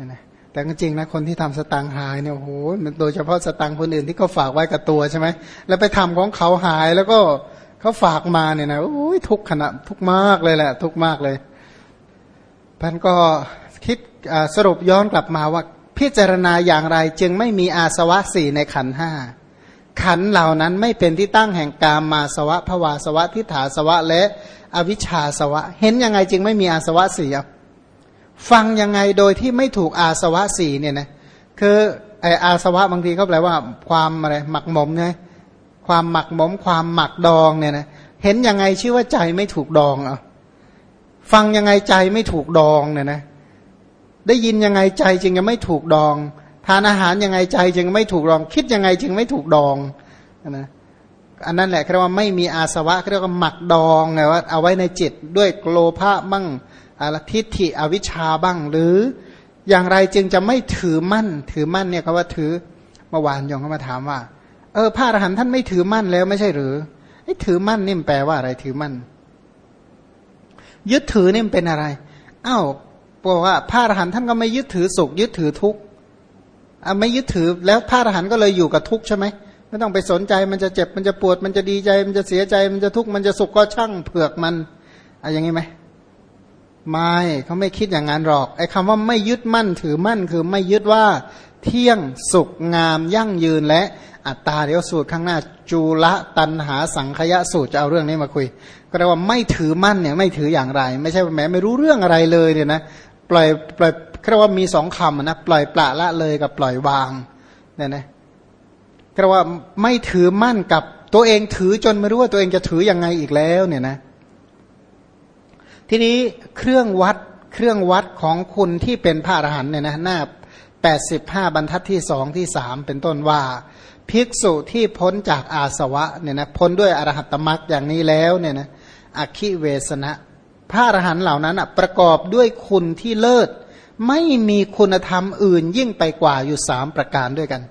นี่ยนะแต่จริงนะคนที่ทำสตังหายเนี่ยโอ้โหมันโดยเฉพาะสตังคนอื่นที่เขาฝากไว้กับตัวใช่ไหมแล้วไปทำของเขาหายแล้วก็เขาฝากมาเนี่ยนะโอ้ยทุกขณะทุกมากเลยแหละ ทุกมากเลยพันก็คิดสรุปย้อนกลับมาว่าพิจารณาอย่างไรจึงไม่มีอาสวะสี่ในขันห้าขันเหล่านั้นไม่เป็นที่ตั้งแห่งกามมาสวะภวาสวะทิฏฐาสวะและอวิชชาสวะ เห็นยังไงจึงไม่มีอาสวะสี่ ฟังยังไงโดยที่ไม่ถูกอาสวะสี่เนี่ยนะคือไออาสวะบางทีเขาแปลว่าความอะไรหมักหมมไงความหมักหมม ความหมักดองเนี่ยนะเห็นยังไงชื่อว่าใจไม่ถูกดองอะฟังยังไงใจไม่ถูกดองเนี่ยนะได้ยินยังไงใจจึงยังไม่ถูกดอง ทานอาหารยังไงใจจึงไม่ถูกดอง คิดยังไงจึงไม่ถูกดองนะอันนั้นแหละเรียกว่าไม่มีอาสวะเรียกว่าหมักดองไงว่าเอาไว้ในจิตด้วยโลภะบ้าง อะไรทิฏฐิอวิชชาบ้าง หรืออย่างไรจึงจะไม่ถือมั่น ถือมั่นเนี่ยเขาว่าถือเมื่อวานยองเขามาถามว่า เออพระอรหันต์ท่านไม่ถือมั่นแล้วไม่ใช่หรือไอ้ถือมั่นนี่มันแปลว่าอะไรถือมั่น ยึดถือนี่มันเป็นอะไรอ้าวบอกว่าพระอรหันต์ท่านก็ไม่ยึดถือสุข ยึดถือทุกข์ไม่ยึดถือแล้วพระอรหันต์ก็เลยอยู่กับทุกข์ใช่ไหมไม่ต้องไปสนใจมันจะเจ็บมันจะปวด มันจะดีใจ มันจะเสียใจมันจะทุกข์มันจะสุขก็ช่างเผือกมันอะไรอย่างนี้ไหม ไม่เขาไม่คิดอย่างนั้นหรอก ไอ้คำว่าไม่ยึดมั่นถือมั่นคือไม่ยึดว่า เที่ยงสุขงามยั่งยืนและอัตตาเดี๋ยวสูตรข้างหน้าจูละตันหาสังขยะสูตรจะเอาเรื่องนี้มาคุย ก็แปลว่าไม่ถือมั่นเนี่ยไม่ถืออย่างไร ไม่ใช่แม้ไม่รู้เรื่องอะไรเลยเนี่ยนะปล่อยปล่อยเรียกว่ามีสองคำนะปล่อยปละละเลยกับปล่อยวางเนี่ยนะเรียกว่าไม่ถือมั่นกับตัวเองถือจนไม่รู้ว่าตัวเองจะถือยังไงอีกแล้วเนี่ยนะ ทีนี้เครื่องวัดเครื่องวัดของคุณที่เป็นพระอรหันต์เนี่ยนะหน้าแปดสิบห้าบรรทัดที่สองที่สามเป็นต้นว่า ภิกษุที่พ้นจากอาสวะเนี่ยนะพ้นด้วยอรหัตมรักอย่างนี้แล้วเนี่ยนะอคิเวสนะพระอรหันต์เหล่านั้นอะประกอบด้วยคุณที่เลิศ ไม่มีคุณธรรมอื่นยิ่งไปกว่าอยู่สามประการด้วยกัน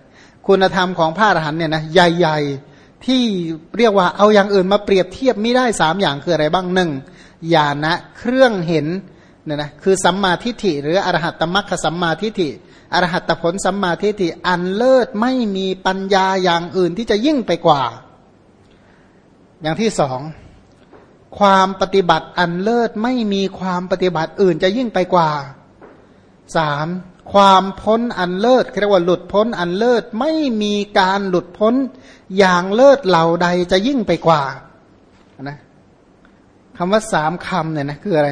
คุณธรรมของพระอรหันต์เนี่ยนะใหญ่ ๆ ที่เรียกว่าเอาอย่างอื่นมาเปรียบเทียบไม่ได้สามอย่างคืออะไรบ้างหนึ่ง ญาณะเครื่องเห็นเนี่ยนะคือสัมมาทิฏฐิหรืออรหัตตมัคคสัมมาทิฏฐิอรหัตผลสัมมาทิฏฐิอันเลิศไม่มีปัญญาอย่างอื่นที่จะยิ่งไปกว่า อย่างที่สองความปฏิบัติอันเลิศไม่มีความปฏิบัติอื่นจะยิ่งไปกว่าสามความพ้นอันเลิศเรียกว่าหลุดพ้นอันเลิศไม่มีการหลุดพ้นอย่างเลิศเหล่าใดจะยิ่งไปกว่านะ คำว่าสามคำเนี่ยนะคืออะไร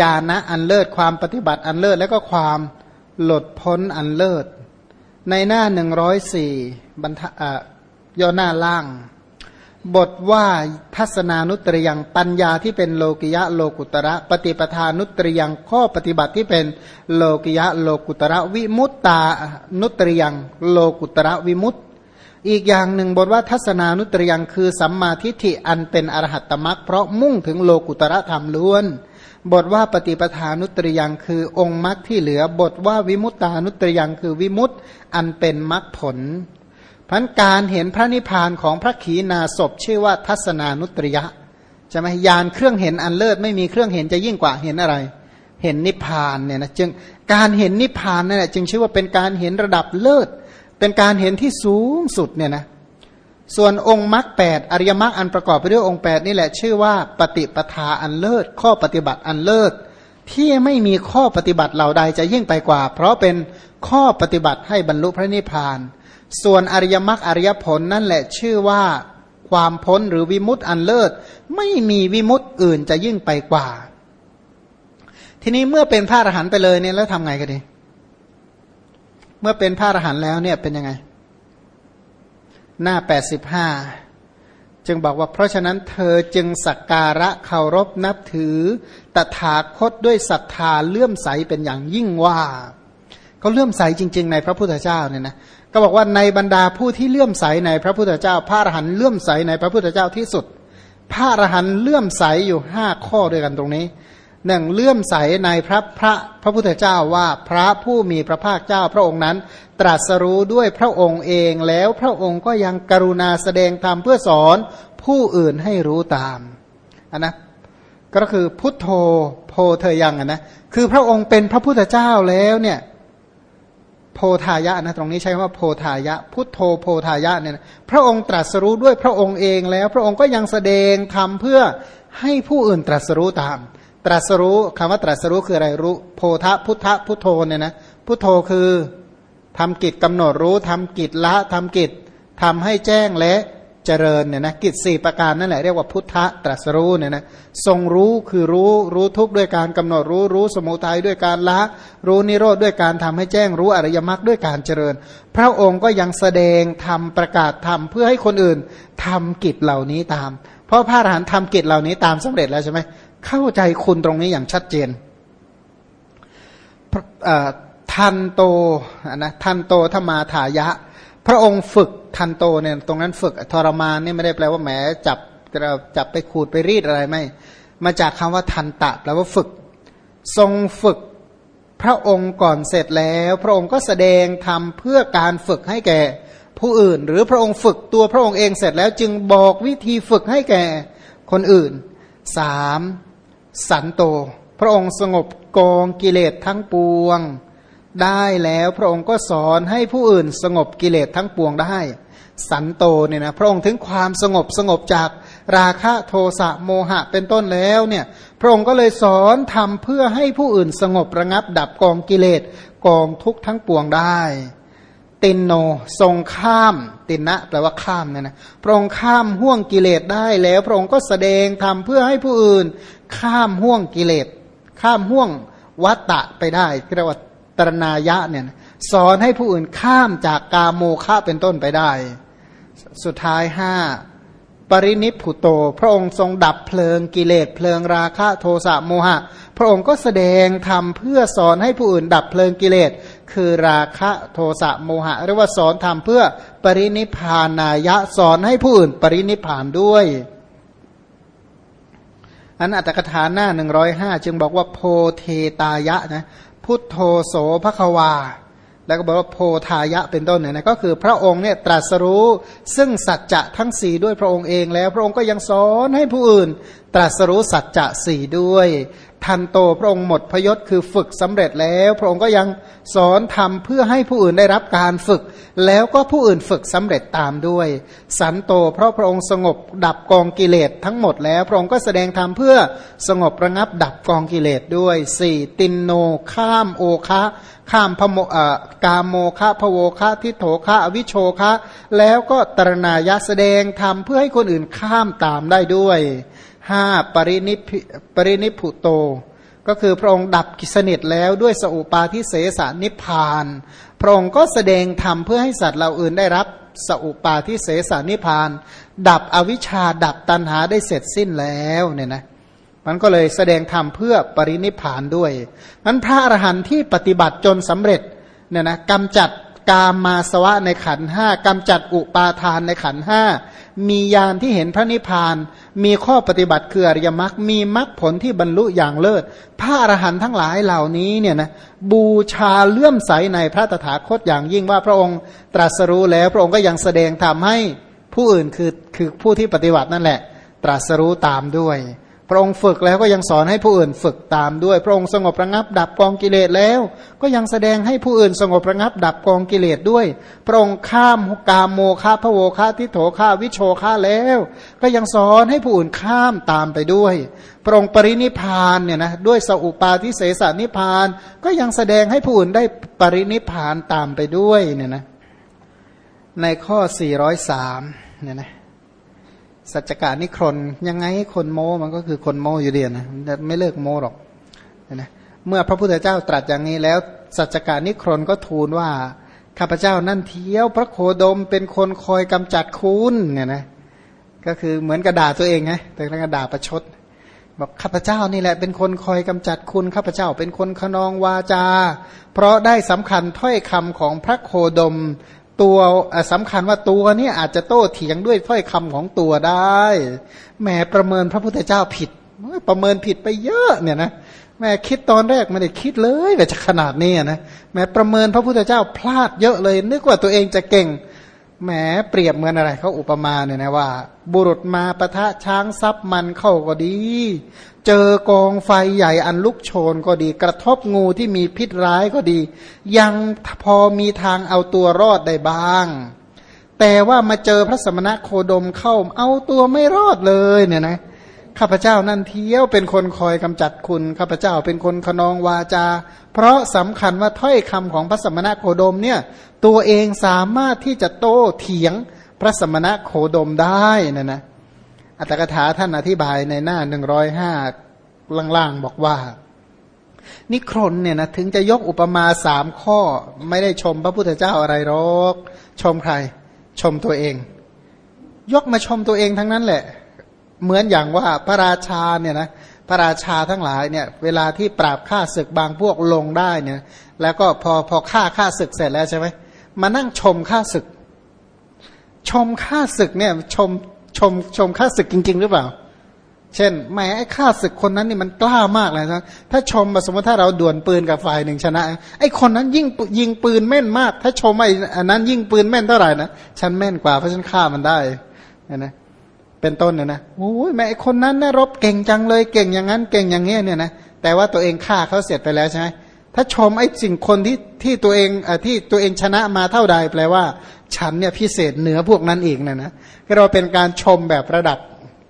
ญาณะอันเลิศความปฏิบัติอันเลิศแล้วก็ความหลุดพ้นอันเลิศ ในหน้าหนึ่งร้อยสี่บรรทย่อหน้าล่าง บทว่าทัสสนานุตตริยังปัญญาที่เป็นโลกิยะโลกุตระ ปฏิปทานุตตริยังข้อปฏิบัติที่เป็นโลกิยะโลกุตระ วิมุตตานุตรยังโลกุตระวิมุตต อีกอย่างหนึ่งบทว่าทัศนานุตรยังคือสัมมาทิฏฐิอันเป็นอรหัตตมรักเพราะมุ่งถึงโลกุตระธรรมล้วน บทว่าปฏิปทานุตรยังคือองค์มรรคที่เหลือบทว่าวิมุตตานุตรยังคือวิมุตตอันเป็นมรรคผลพันการเห็นพระนิพพานของพระขีณาสพชื่อว่าทัศนานุตริยะจะไหมยานเครื่องเห็นอันเลิศไม่มีเครื่องเห็นจะยิ่งกว่าเห็นอะไร เห็นนิพพานเนี่ยนะจึงการเห็นนิพพานนั่นแหละจึงชื่อว่าเป็นการเห็นระดับเลิศ เป็นการเห็นที่สูงสุดเนี่ยนะส่วนองค์มรรคแปดอริยมรรคอันประกอบไปด้วยองค์แปดนี่แหละชื่อว่าปฏิปทาอันเลิศ ข้อปฏิบัติอันเลิศ ที่ไม่มีข้อปฏิบัติเหล่าใดจะยิ่งไปกว่า เพราะเป็นข้อปฏิบัติให้บรรลุพระนิพพาน ส่วนอริยมรรคอริยผลนั่นแหละชื่อว่าความพ้นหรือวิมุตติอันเลิศ ไม่มีวิมุตติอื่นจะยิ่งไปกว่า ทีนี้เมื่อเป็นพระอรหันต์ไปเลยเนี่ยแล้วทำไงกันดี เมื่อเป็นพระอรหันต์แล้วเนี่ยเป็นยังไง หน้าแปดสิบห้าจึงบอกว่าเพราะฉะนั้นเธอจึงสักการะเคารพนับถือ ตถาคตด้วยศรัทธาเลื่อมใสเป็นอย่างยิ่งว่าเขาเลื่อมใสจริง ๆ ในพระพุทธเจ้าเนี่ยนะก็บอกว่าในบรรดาผู้ที่เลื่อมใสในพระพุทธเจ้า พระอรหันต์เลื่อมใสในพระพุทธเจ้าที่สุด พระอรหันต์เลื่อมใสอยู่ห้าข้อด้วยกันตรงนี้ หนึ่งเลื่อมใสในพระพระพระพุทธเจ้าว่าพระผู้มีพระภาคเจ้าพระองค์นั้น ตรัสรู้ด้วยพระองค์เองแล้วพระองค์ก็ยังกรุณาแสดงธรรมเพื่อสอนผู้อื่นให้รู้ตามอันนะก็คือพุทโธโพเธอยังนะคือพระองค์เป็นพระพุทธเจ้าแล้วเนี่ยโพธายะนะตรงนี้ใช้ว่าโพธายะ พุทโธโพธายะเนี่ยพระองค์ตรัสรู้ด้วยพระองค์เองแล้ว พระองค์ก็ยังแสดงทำเพื่อให้ผู้อื่นตรัสรู้ตาม ตรัสรู้คำว่าตรัสรู้คืออะไรรู้โพธพุทธพุทโธเนี่ยนะพุทโธคือทำกิจกำหนดรู้ทำกิจละทำกิจทำให้แจ้งและเจริญเนี่ยนะกิจสี่ประการนั่นแหละเรียกว่าพุทธะตรัสรู้เนี่ยนะทรงรู้คือรู้รู้ทุกด้วยการกำหนดรู้รู้สมุทัยด้วยการละ รู้นิโรธด้วยการทำให้แจ้งรู้อริยมรรคด้วยการเจริญ พระองค์ก็ยังแสดงทำประกาศทำเพื่อให้คนอื่นทำกิจเหล่านี้ตาม เพราะพระอรหันต์ทำกิจเหล่านี้ตามสำเร็จแล้วใช่ไหม เข้าใจคุณตรงนี้อย่างชัดเจนทันโตนะทันโตธมาถายะ พระองค์ฝึกทันโตเนี่ยตรงนั้นฝึกทรมานนี่ไม่ได้แปลว่าแหมจับจับไปขูดไปรีดอะไรไม่ มาจากคำว่าทันตะแปลว่าฝึก ทรงฝึกพระองค์ก่อนเสร็จแล้ว พระองค์ก็แสดงทำเพื่อการฝึกให้แก่ผู้อื่น หรือพระองค์ฝึกตัวพระองค์เองเสร็จแล้วจึงบอกวิธีฝึกให้แก่คนอื่นสาม สันโต พระองค์สงบกองกิเลสทั้งปวง ได้แล้วพระองค์ก็สอนให้ผู้อื่นสงบกิเลสทั้งปวงได้ สันโตเนี่ยนะพระองค์ถึงความสงบสงบจากราคะโทสะโมหะเป็นต้นแล้วเนี่ยพระองค์ก็เลยสอนทำเพื่อให้ผู้อื่นสงบระงับดับกองกิเลสกองทุกข์ทั้งปวงได้ ตินโนทรงข้าม ตินะแปลว่าข้ามเนี่ยนะพระองค์ข้ามห่วงกิเลสได้แล้ว พระองค์ก็แสดงทำเพื่อให้ผู้อื่น ข้ามห่วงกิเลส ข้ามห่วงวัตตะไปได้เรียกว่าตรณายะเนี่ยสอนให้ผู้อื่นข้ามจากกาโมฆะเป็นต้นไปได้ สุดท้ายห้าปรินิพุโต พระองค์ทรงดับเพลิงกิเลสเพลิงราคะโทสะโมหะ พระองค์ก็แสดงทำเพื่อสอนให้ผู้อื่นดับเพลิงกิเลส คือราคะโทสะโมหะเรียกว่าสอนทำเพื่อปรินิพานายะสอนให้ผู้อื่นปรินิพานด้วย อันอัตถกถาหน้าหนึ่งร้อยห้าจึงบอกว่าโพเทตายะนะพุทโธโสภควา แล้วก็บอกว่าโพธายะเป็นต้นเนี่ยนะก็คือพระองค์เนี่ยตรัสรู้ซึ่งสัจจะทั้งสี่ด้วยพระองค์เองแล้ว พระองค์ก็ยังสอนให้ผู้อื่น ตรัสรู้สัจจะสี่ด้วย ทันโตพระองค์หมดพยศคือฝึกสำเร็จแล้ว พระองค์ก็ยังสอนทำเพื่อให้ผู้อื่นได้รับการฝึก แล้วก็ผู้อื่นฝึกสำเร็จตามด้วย สันโตเพราะพระองค์สงบดับกองกิเลสทั้งหมดแล้ว พระองค์ก็แสดงธรรมเพื่อสงบระงับดับกองกิเลสด้วยสี่ตินโนข้ามโอคะข้ามพโมกาโมคะพโวคะทิโถคะอวิโชคะ แล้วก็ตรณายะแสดงธรรมเพื่อให้คนอื่นข้ามตามได้ด้วย ห้าปรินิปรินิพุโต ก็คือพระองค์ดับกิสนิทแล้วด้วยสอุปาทิเสสนิพาน พระองค์ก็แสดงธรรมเพื่อให้สัตว์เราอื่นได้รับสอุปาทิเสสนิพาน ดับอวิชชาดับตันหาได้เสร็จสิ้นแล้วเนี่ยนะมันก็เลยแสดงธรรมเพื่อปรินิพานด้วยมันพระอรหันต์ที่ปฏิบัติจนสำเร็จเนี่ยนะกำจัดกามมาสวะในขันห้ากำจัดอุปาทานในขันห้า มีญาณที่เห็นพระนิพพาน มีข้อปฏิบัติคืออริยมรรคมีมรรคผลที่บรรลุอย่างเลิศ พระอรหันต์ทั้งหลายเหล่านี้เนี่ยนะบูชาเลื่อมใสในพระตถาคตอย่างยิ่งว่าพระองค์ตรัสรู้แล้ว พระองค์ก็ยังแสดงทำให้ผู้อื่นคือคือผู้ที่ปฏิบัตินั่นแหละ ตรัสรู้ตามด้วย ระองค์ฝึกแล้วก็ยังสอนให้ผู้อื่นฝึกตามด้วย พระองค์สงบระงับดับกองกิเลสแล้ว ก็ยังแสดงให้ผู้อื่นสงบระงับดับกองกิเลสด้วย พระองค์ข้ามกามโมฆะพระโวฆะทิโถฆะวิโชฆะแล้ว ก็ยังสอนให้ผู้อื่นข้ามตามไปด้วย พระองค์ปรินิพานเนี่ยนะด้วยสอุปาทิเสสนิพาน ก็ยังแสดงให้ผู้อื่นได้ปรินิพานตามไปด้วยเนี่ยนะในข้อ 403เนี่ยนะ สัจการนิครนยังไงคนโมมันก็คือคนโมอยู่เดียนะไม่เลิกโมหรอกนะเมื่อพระพุทธเจ้าตรัสอย่างนี้แล้ว สัจการนิครนก็ทูลว่าข้าพเจ้านั่นเที่ยวพระโคดมเป็นคนคอยกำจัดคุณเนี่ยนะก็คือเหมือนกระดาษตัวเองไงแต่กระดาษประชดบอกข้าพเจ้านี่แหละเป็นคนคอยกำจัดคุณข้าพเจ้าเป็นคนขนองวาจา เพราะได้สำคัญถ้อยคำของพระโคดม ตัวสำคัญว่าตัวนี้อาจจะโต้เถียงด้วยถ้อยคำของตัวได้แหมประเมินพระพุทธเจ้าผิดประเมินผิดไปเยอะเนี่ยนะแม่คิดตอนแรกไม่ได้คิดเลยว่จะขนาดนี้นะแม่ประเมินพระพุทธเจ้าพลาดเยอะเลย นึกว่าตัวเองจะเก่ง แหมเปรียบเหมือนอะไรเขาอุปมาเนี่ยนะว่า บุรุษมาปะทะช้างซับมันเข้าก็ดี เจอกองไฟใหญ่อันลุกโชนก็ดี กระทบงูที่มีพิษร้ายก็ดี ยังพอมีทางเอาตัวรอดได้บ้าง แต่ว่ามาเจอพระสมณะโคดมเข้าเอาตัวไม่รอดเลยเนี่ยนะ ข้าพเจ้านั่นเที่ยวเป็นคนคอยกำจัดคุณข้าพเจ้าเป็นคนขนองวาจา เพราะสำคัญว่าถ้อยคำของพระสมณะโคดมเนี่ยตัวเองสามารถที่จะโต้เถียงพระสมณะโคดมได้นะนะอัตถกถาท่านอธิบายในหน้าหนึ่งร้อยห้าล่างๆบอกว่า นิครนเนี่ยนะถึงจะยกอุปมาสามข้อไม่ได้ชมพระพุทธเจ้าอะไรหรอก ชมใคร ชมตัวเอง ยกมาชมตัวเองทั้งนั้นแหละ เหมือนอย่างว่าพระราชาเนี่ยนะพระราชาทั้งหลายเนี่ยเวลาที่ปราบฆ่าศึกบางพวกลงได้เนี่ยแล้วก็พอพอฆ่าฆ่าศึกเสร็จแล้วใช่ไหมมานั่งชมฆ่าศึก ชมฆ่าศึกเนี่ยชมชมชมฆ่าศึกจริง ๆ หรือเปล่า เช่นแหมไอ้ฆ่าศึกคนนั้นนี่มันกล้ามากเลยนะถ้าชมสมมติถ้าเราดวลปืนกับฝ่ายหนึ่งชนะ ไอ้คนนั้นยิ่งยิงปืนแม่นมาก ถ้าชมไอ้อันนั้นยิ่งปืนแม่นเท่าไหร่นะฉันแม่นกว่าเพราะฉันฆ่ามันได้นะ เป็นต้นเนี่ยนะโอ้ยแม่คนนั้นนะรบเก่งจังเลยเก่งอย่างนั้นเก่งอย่างเงี้ยเนี่ยนะแต่ว่าตัวเองฆ่าเขาเสร็จไปแล้วใช่ไหมถ้าชมไอ้สิ่งคนที่ที่ตัวเองอที่ตัวเองชนะมาเท่าใดแปลว่า ฉันเนี่ยพิเศษเหนือพวกนั้นอีกนะนะเราเป็นการชมแบบระดับ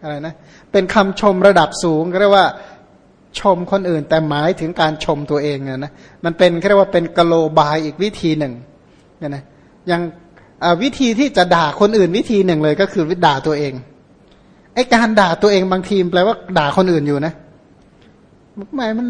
อะไรนะเป็นคำชมระดับสูงเรียกว่าชมคนอื่น แต่หมายถึงการชมตัวเองนะนะมันเป็นเรียกว่าเป็นกโลบายอีกวิธีหนึ่งเนี่ยนะยังวิธีที่จะด่าคนอื่นวิธีหนึ่งเลยก็คือด่าตัวเอง ไอการด่าตัวเองบางทีแปลว่าด่าคนอื่นอยู่นะหมายมัน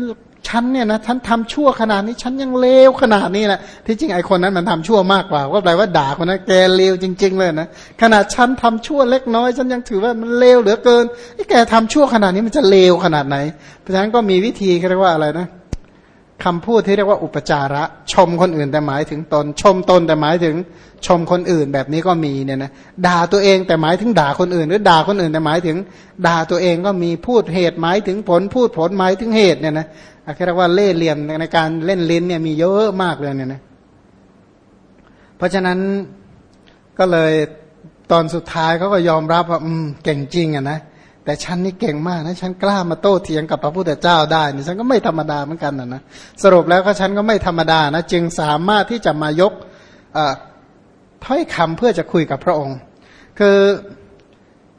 ฉันเนี่ยนะฉันทำชั่วขนาดนี้ฉันยังเลวขนาดนี้แหละที่จริงไอคนนั้นมันทำชั่วมากกว่า ก็แปลว่าด่าคนนั้นแกเลวจริง ๆ เลยนะขนาดฉันทำชั่วเล็กน้อย ฉันยังถือว่ามันเลวเหลือเกินไอแกทำชั่วขนาดนี้มันจะเลวขนาดไหน เพราะฉะนั้นก็มีวิธีเรียกว่าอะไรนะ คำพูดที่เรียกว่าอุปจาระ ชมคนอื่นแต่หมายถึงตน ชมตนแต่หมายถึงชมคนอื่นแบบนี้ก็มีเนี่ยนะด่าตัวเองแต่หมายถึงด่าคนอื่น หรือด่าคนอื่นแต่หมายถึง ด่าตัวเองก็มีพูดเหตุหมายถึงผลพูดผลหมายถึงเหตุเนี่ยนะเรียกว่าเล่เหลี่ยมในการเล่นลิ้นเนี่ยมีเยอะมากเลยเนี่ยนะเพราะฉะนั้นก็เลยตอนสุดท้ายเขาก็ยอมรับว่าอืมเก่งจริงอะนะ แต่ฉันนี่เก่งมากนะฉันกล้ามาโต้เถียงกับพระพุทธเจ้าได้นี่ฉันก็ไม่ธรรมดาเหมือนกันนะนะสรุปแล้วก็ฉันก็ไม่ธรรมดานะจึงสามารถที่จะมายกถ้อยคำเพื่อจะคุยกับพระองค์ คือ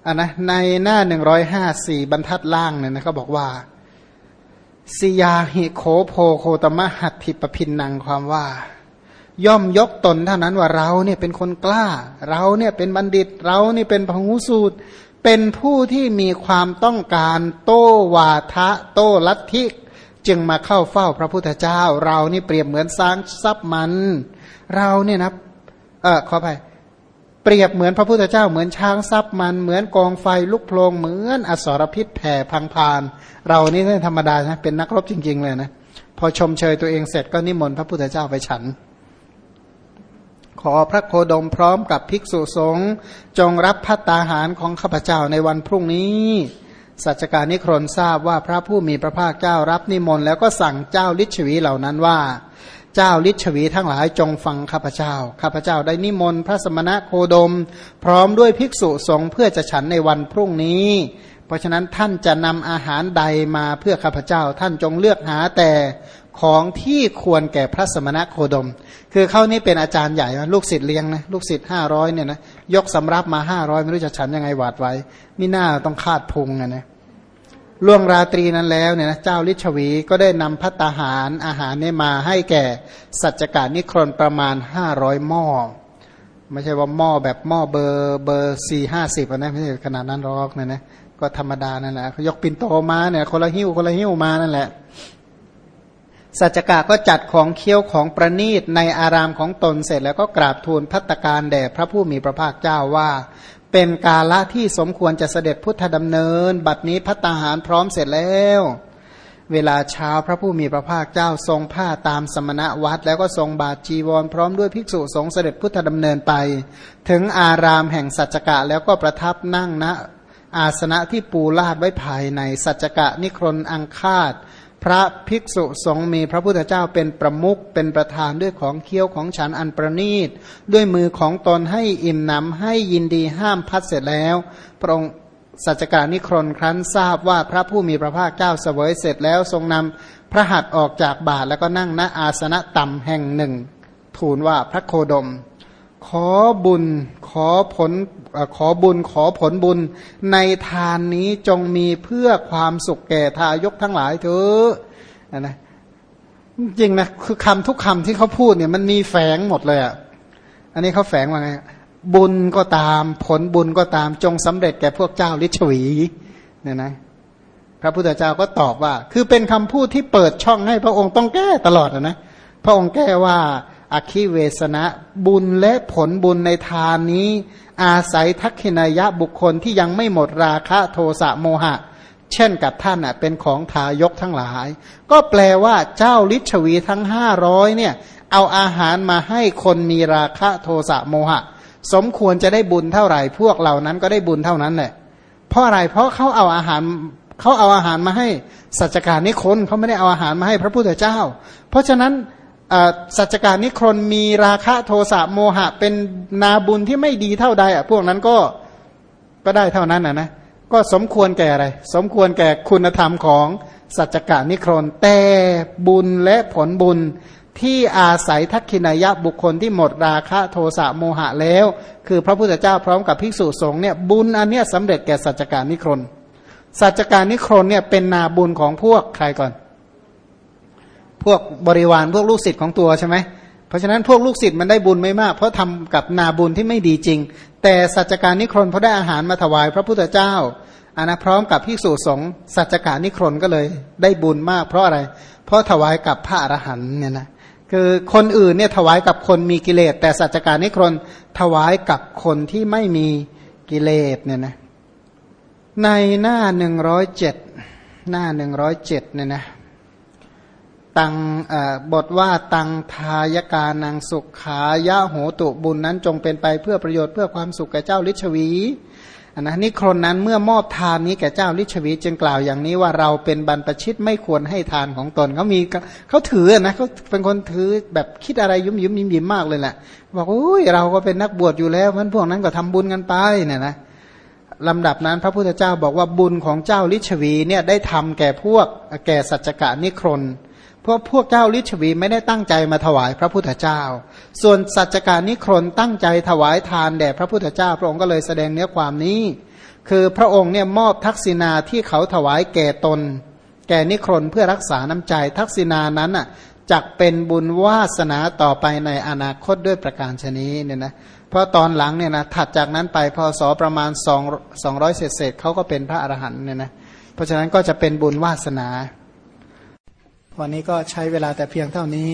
อ่านะในหน้าหนึ่งร้อยห้าสี่บรรทัดล่างเนี่ยนะเขาบอกว่าสิยาหิโคโพโคตมะหัตถิปพินนังความว่า ย่อมยกตนเท่านั้นว่าเราเนี่ยเป็นคนกล้า เราเนี่ยเป็นบัณฑิตเรานี่เป็นพหูสูตร เป็นผู้ที่มีความต้องการโต้วาทะโต้ลัทธิจึงมาเข้าเฝ้าพระพุทธเจ้า เรานี่เปรียบเหมือนสร้างทรัพย์มัน เราเนี่ยนะเออขอไปเปรียบเหมือนพระพุทธเจ้าเหมือนช้างทรัพย์มันเหมือนกองไฟลุกโพลงเหมือนอสรพิษแผ่พังพาน เรานี่ไม่ธรรมดานะเป็นนักรบจริง ๆ เลยนะพอชมเชยตัวเองเสร็จก็นิมนต์พระพุทธเจ้าไปฉัน ขอพระโคดมพร้อมกับภิกษุสงฆ์จงรับพัตตาหารของข้าพเจ้าในวันพรุ่งนี้ สัจการนิครนทราบว่าพระผู้มีพระภาคเจ้ารับนิมนต์แล้วก็สั่งเจ้าลิชวีเหล่านั้นว่า เจ้าลิชวีทั้งหลายจงฟังข้าพเจ้า ข้าพเจ้าได้นิมนต์พระสมณะโคดม พร้อมด้วยภิกษุสงฆ์เพื่อจะฉันในวันพรุ่งนี้ เพราะฉะนั้นท่านจะนำอาหารใดมาเพื่อข้าพเจ้าท่านจงเลือกหาแต่ ของที่ควรแก่พระสมณะโคดม คือเขานี่เป็นอาจารย์ใหญ่ลูกศิษย์เลี้ยงนะลูกศิษย์ห้าร้อยเนี่ยนะยกสำรับมาห้าร้อยไม่รู้จะฉันยังไงหวาดไว้มิหน้าต้องคาดพุงนะนะล่วงราตรีนั้นแล้วเนี่ยนะเจ้าลิชวีก็ได้นำพัตาหารอาหารเนี่ยมาให้แก่สัจการนิครนประมาณห้าร้อยหม้อไม่ใช่ว่าหม้อแบบหม้อเบอร์เบอร์สี่ห้าสิบนะไม่ใช่ขนาดนั้นหรอกนะนะก็ธรรมดานั่นแหละยกปินโตมาเนี่ยคนละหิ้วคนละหิ้วมานั่นแหละ สัจกะก็จัดของเคี้ยวของประนีตในอารามของตนเสร็จแล้วก็กราบทูลพัตการแด่พระผู้มีพระภาคเจ้าว่า เป็นกาละที่สมควรจะเสด็จพุทธดำเนิน บัดนี้พัตาหารพร้อมเสร็จแล้ว เวลาเช้าพระผู้มีพระภาคเจ้าทรงผ้าตามสมณะวัด แล้วก็ทรงบาทจีวรพร้อมด้วยภิกษุสงฆ์เสด็จพุทธดำเนินไป ถึงอารามแห่งสัจกะแล้วก็ประทับนั่งณอาสนะที่ปูลาดไว้ภายในสัจกะนิครนอังคาด พระภิกษุสงฆ์มีพระพุทธเจ้าเป็นประมุขเป็นประธานด้วยของเคี้ยวของฉันอันประณีต ด้วยมือของตนให้อิ่มหนำให้ยินดีห้ามพัดเสร็จแล้ว พระองค์สัจการนิครนครั้นทราบว่าพระผู้มีพระภาคเจ้าเสวยเสร็จแล้วทรงนำพระหัตถ์ออกจากบาทแล้วก็นั่งณอาสนะต่ำแห่งหนึ่ง ทูลว่าพระโคดม ขอบุญขอผลขอบุญขอผลบุญ ในทานนี้จงมีเพื่อความสุขแก่ทายกทั้งหลายเถอะนะจริงนะคือคำทุกคำที่เขาพูดเนี่ยมันมีแฝงหมดเลยอะอันนี้เขาแฝงว่าไงบุญก็ตาม ผลบุญก็ตามจงสำเร็จแก่พวกเจ้าลิชวีเนี่ยนะพระพุทธเจ้าก็ตอบว่า คือเป็นคำพูดที่เปิดช่องให้พระองค์ต้องแก้ตลอดนะพระองค์แก้ว่า อคิเวสนะบุญและผลบุญในทานนี้ อาศัยทักขินายะบุคคลที่ยังไม่หมดราคะโทสะโมหะ เช่นกับท่านเป็นของทายกทั้งหลาย ก็แปลว่าเจ้าลิชวีทั้งห้าร้อยเนี่ย เอาอาหารมาให้คนมีราคะโทสะโมหะ สมควรจะได้บุญเท่าไหร่พวกเหล่านั้นก็ได้บุญเท่านั้นแหละเพราะอะไรเพราะเขาเอาอาหารเขาเอาอาหารมาให้สัจการนิคนเขาไม่ได้เอาอาหารมาให้พระพุทธเจ้า เพราะฉะนั้น สัจการนิครนมีราคะโทสะโมหะ เป็นนาบุญที่ไม่ดีเท่าใดอะพวกนั้นก็ก็ได้เท่านั้นนะนะก็สมควรแก่อะไร สมควรแก่คุณธรรมของสัจการนิครนแต่บุญและผลบุญที่อาศัยทักขินายะบุคคลที่หมดราคะโทสะโมหะแล้ว คือพระพุทธเจ้าพร้อมกับภิกษุสงฆ์เนี่ยบุญอันเนี้ยสำเร็จแก่สัจการนิครนสัจการนิครนเนี่ยเป็นนาบุญของพวกใครก่อน พวกบริวารพวกลูกศิษย์ของตัวใช่ไหมเพราะฉะนั้นพวกลูกศิษย์มันได้บุญไม่มาก เพราะทำกับนาบุญที่ไม่ดีจริง แต่สัจการนิครนเพราะได้อาหารมาถวายพระพุทธเจ้าอันนะพร้อมกับภิกษุสงฆ์สัจการนิครนก็เลย ได้บุญมาก เพราะอะไร เพราะถวายกับพระอรหันต์เนี่ยนะคือคนอื่นเนี่ยถวายกับคนมีกิเลส แต่สัจการนิครนถวายกับคนที่ไม่มีกิเลสเนี่ยนะในหน้าหนึ่งร้อยเจ็ดหน้าหนึ่งร้อยเจ็ดเนี่ยนะ ตังบทว่าตังทายกานังสุขขายะโหตุบุญนั้นจงเป็นไปเพื่อประโยชน์เพื่อความสุขแก่เจ้าลิชวีอันนะนิครนนั้นเมื่อมอบทานนี้แก่เจ้าลิชวีจึงกล่าวอย่างนี้ว่าเราเป็นบรรพชิตไม่ควรให้ทานของตนเขามีเขาถือนะเขาเป็นคนถือแบบคิดอะไรยุ่มยิ้มยิ้มยิ้มมากเลยแหละบอกโอ้ยเราก็เป็นนักบวชอยู่แล้วมันพวกนั้นก็ทำบุญกันไปเนี่ยนะลำดับนั้นพระพุทธเจ้าบอกว่าบุญของเจ้าลิชวีเนี่ยได้ทำแก่พวกแก่สัจจกะนิครน เพราะพวกเจ้าลิชวีไม่ได้ตั้งใจมาถวายพระพุทธเจ้า ส่วนสัจจการนิครนตั้งใจถวายทานแด่พระพุทธเจ้า พระองค์ก็เลยแสดงเนื้อความนี้ คือพระองค์เนี่ยมอบทักษิณาที่เขาถวายแก่ตน แก่นิครนเพื่อรักษาน้ำใจทักษิณานั้นอะจักเป็นบุญวาสนาต่อไปในอนาคตด้วยประการชนีเนี่ยนะเพราะตอนหลังเนี่ยนะถัดจากนั้นไปพศประมาณสองสองร้อยเศษเขาก็เป็นพระอรหันต์เนี่ยนะเพราะฉะนั้นก็จะเป็นบุญวาสนา วันนี้ก็ใช้เวลาแต่เพียงเท่านี้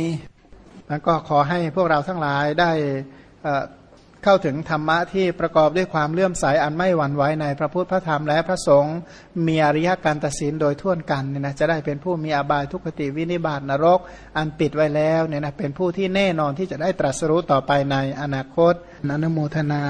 แล้วก็ขอให้พวกเราทั้งหลายได้เข้าถึงธรรมะที่ประกอบด้วยความเลื่อมใสอันไม่หวั่นไหวในพระพุทธพระธรรมและพระสงฆ์มีอริยการตัดสินโดยทั่วกันเนี่ยนะจะได้เป็นผู้มีอบายทุกขติวินิบาตนรก อันปิดไว้แล้วเนี่ยนะเป็นผู้ที่แน่นอนที่จะได้ตรัสรู้ต่อไปในอนาคตนันโมทนา